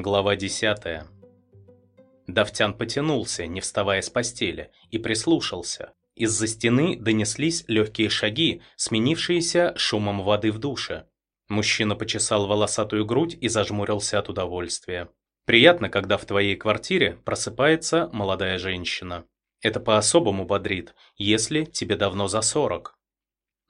Глава 10. Давтян потянулся, не вставая с постели, и прислушался. Из-за стены донеслись легкие шаги, сменившиеся шумом воды в душе. Мужчина почесал волосатую грудь и зажмурился от удовольствия. Приятно, когда в твоей квартире просыпается молодая женщина. Это по-особому бодрит, если тебе давно за 40.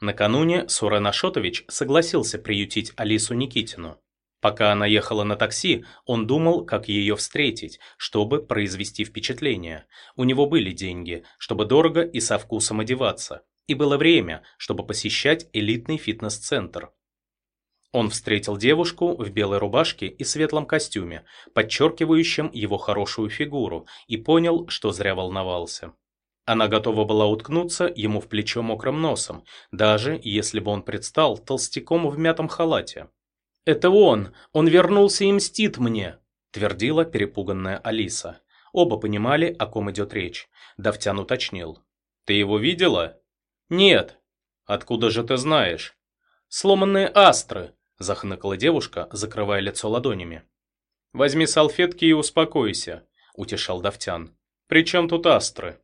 Накануне Сурен Ашотович согласился приютить Алису Никитину. Пока она ехала на такси, он думал, как ее встретить, чтобы произвести впечатление. У него были деньги, чтобы дорого и со вкусом одеваться. И было время, чтобы посещать элитный фитнес-центр. Он встретил девушку в белой рубашке и светлом костюме, подчеркивающем его хорошую фигуру, и понял, что зря волновался. Она готова была уткнуться ему в плечо мокрым носом, даже если бы он предстал толстяком в мятом халате. «Это он! Он вернулся и мстит мне!» – твердила перепуганная Алиса. Оба понимали, о ком идет речь. Давтян уточнил. «Ты его видела?» «Нет». «Откуда же ты знаешь?» «Сломанные астры», – захныкала девушка, закрывая лицо ладонями. «Возьми салфетки и успокойся», – утешал Давтян. «При чем тут астры?»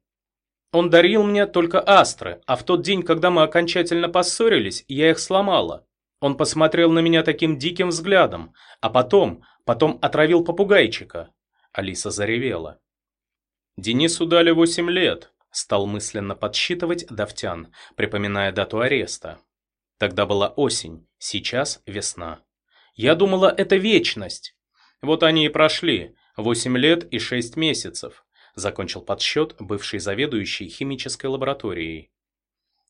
«Он дарил мне только астры, а в тот день, когда мы окончательно поссорились, я их сломала. Он посмотрел на меня таким диким взглядом, а потом, потом отравил попугайчика. Алиса заревела. Денису дали восемь лет, стал мысленно подсчитывать Давтян, припоминая дату ареста. Тогда была осень, сейчас весна. Я думала, это вечность. Вот они и прошли, восемь лет и шесть месяцев, закончил подсчет бывший заведующий химической лабораторией.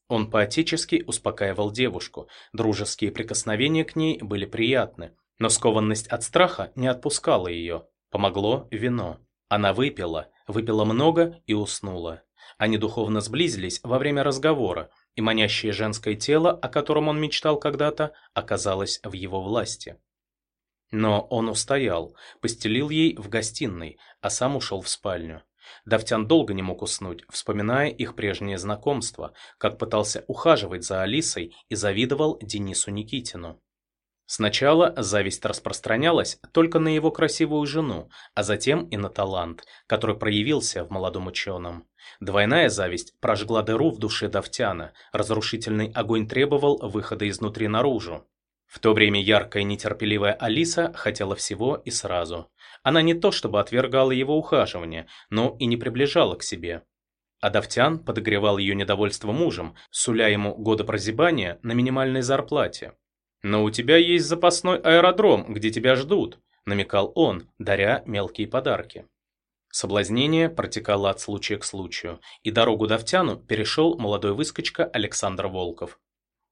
Он поотечески успокаивал девушку, дружеские прикосновения к ней были приятны, но скованность от страха не отпускала ее. Помогло вино. Она выпила, выпила много и уснула. Они духовно сблизились во время разговора, и манящее женское тело, о котором он мечтал когда-то, оказалось в его власти. Но он устоял, постелил ей в гостиной, а сам ушел в спальню. Давтян долго не мог уснуть, вспоминая их прежнее знакомство, как пытался ухаживать за Алисой и завидовал Денису Никитину. Сначала зависть распространялась только на его красивую жену, а затем и на талант, который проявился в молодом ученом. Двойная зависть прожгла дыру в душе Давтяна, разрушительный огонь требовал выхода изнутри наружу. В то время яркая нетерпеливая Алиса хотела всего и сразу. Она не то чтобы отвергала его ухаживание, но и не приближала к себе. Адавтян подогревал ее недовольство мужем, суля ему годы прозябания на минимальной зарплате. «Но у тебя есть запасной аэродром, где тебя ждут», намекал он, даря мелкие подарки. Соблазнение протекало от случая к случаю, и дорогу Давтяну перешел молодой выскочка Александр Волков.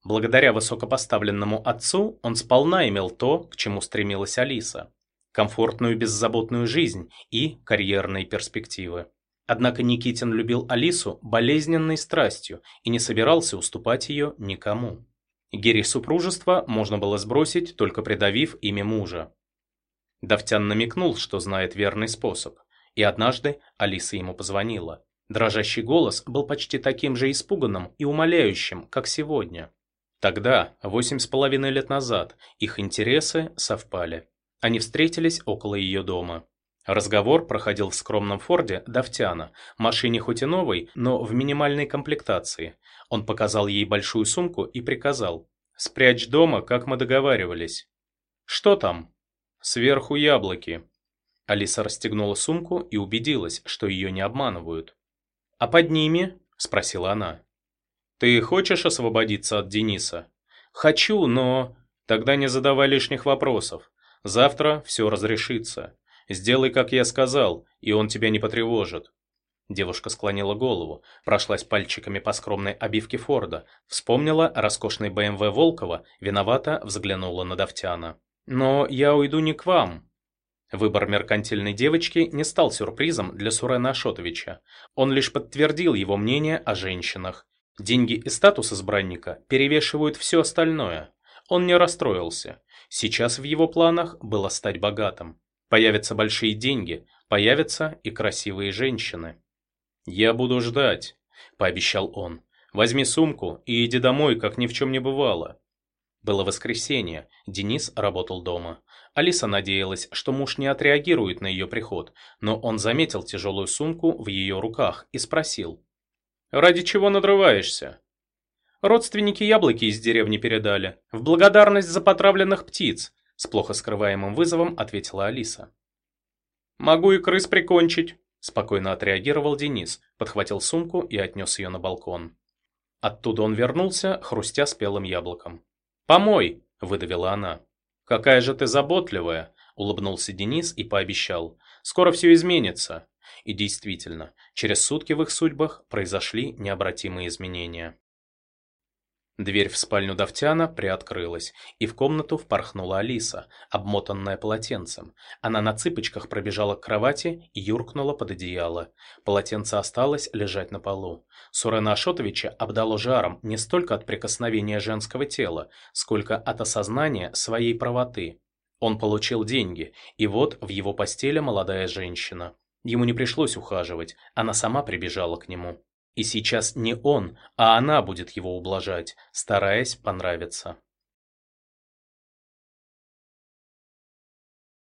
Благодаря высокопоставленному отцу он сполна имел то, к чему стремилась Алиса – комфортную беззаботную жизнь и карьерные перспективы. Однако Никитин любил Алису болезненной страстью и не собирался уступать ее никому. Гири супружества можно было сбросить, только придавив имя мужа. Давтян намекнул, что знает верный способ, и однажды Алиса ему позвонила. Дрожащий голос был почти таким же испуганным и умоляющим, как сегодня. Тогда, восемь с половиной лет назад, их интересы совпали. Они встретились около ее дома. Разговор проходил в скромном форде Давтяна, машине хоть и новой, но в минимальной комплектации. Он показал ей большую сумку и приказал «Спрячь дома, как мы договаривались». «Что там?» «Сверху яблоки». Алиса расстегнула сумку и убедилась, что ее не обманывают. «А под ними?» – спросила она. Ты хочешь освободиться от Дениса? Хочу, но... Тогда не задавай лишних вопросов. Завтра все разрешится. Сделай, как я сказал, и он тебя не потревожит. Девушка склонила голову, прошлась пальчиками по скромной обивке Форда, вспомнила роскошный БМВ Волкова, виновато взглянула на Давтяна. «Но я уйду не к вам». Выбор меркантильной девочки не стал сюрпризом для Сурена Ашотовича. Он лишь подтвердил его мнение о женщинах, Деньги и статус избранника перевешивают все остальное. Он не расстроился. Сейчас в его планах было стать богатым. Появятся большие деньги, появятся и красивые женщины. «Я буду ждать», – пообещал он. «Возьми сумку и иди домой, как ни в чем не бывало». Было воскресенье, Денис работал дома. Алиса надеялась, что муж не отреагирует на ее приход, но он заметил тяжелую сумку в ее руках и спросил. «Ради чего надрываешься?» «Родственники яблоки из деревни передали, в благодарность за потравленных птиц», с плохо скрываемым вызовом ответила Алиса. «Могу и крыс прикончить», спокойно отреагировал Денис, подхватил сумку и отнес ее на балкон. Оттуда он вернулся, хрустя спелым яблоком. «Помой!» – выдавила она. «Какая же ты заботливая!» – улыбнулся Денис и пообещал. «Скоро все изменится». И действительно, через сутки в их судьбах произошли необратимые изменения. Дверь в спальню Давтяна приоткрылась, и в комнату впорхнула Алиса, обмотанная полотенцем. Она на цыпочках пробежала к кровати и юркнула под одеяло. Полотенце осталось лежать на полу. Сурена Ашотовича обдало жаром не столько от прикосновения женского тела, сколько от осознания своей правоты. Он получил деньги, и вот в его постели молодая женщина. Ему не пришлось ухаживать, она сама прибежала к нему. И сейчас не он, а она будет его ублажать, стараясь понравиться.